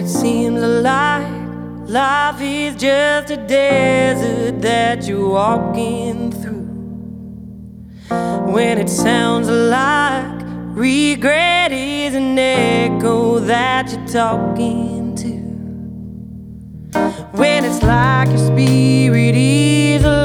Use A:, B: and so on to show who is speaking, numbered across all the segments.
A: It seems like life is just a desert that you're walking through. When it sounds like regret is an echo that you're talking to. When it's like your spirit is a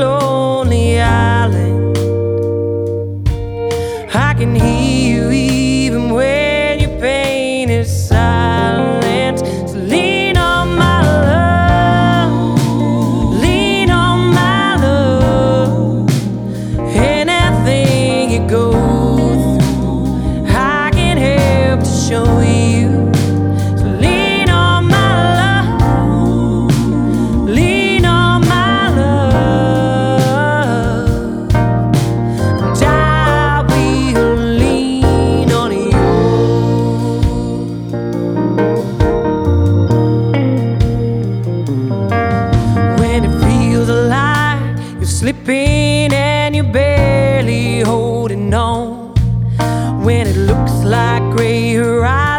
A: slipping and you're barely holding on when it looks like gray horizon.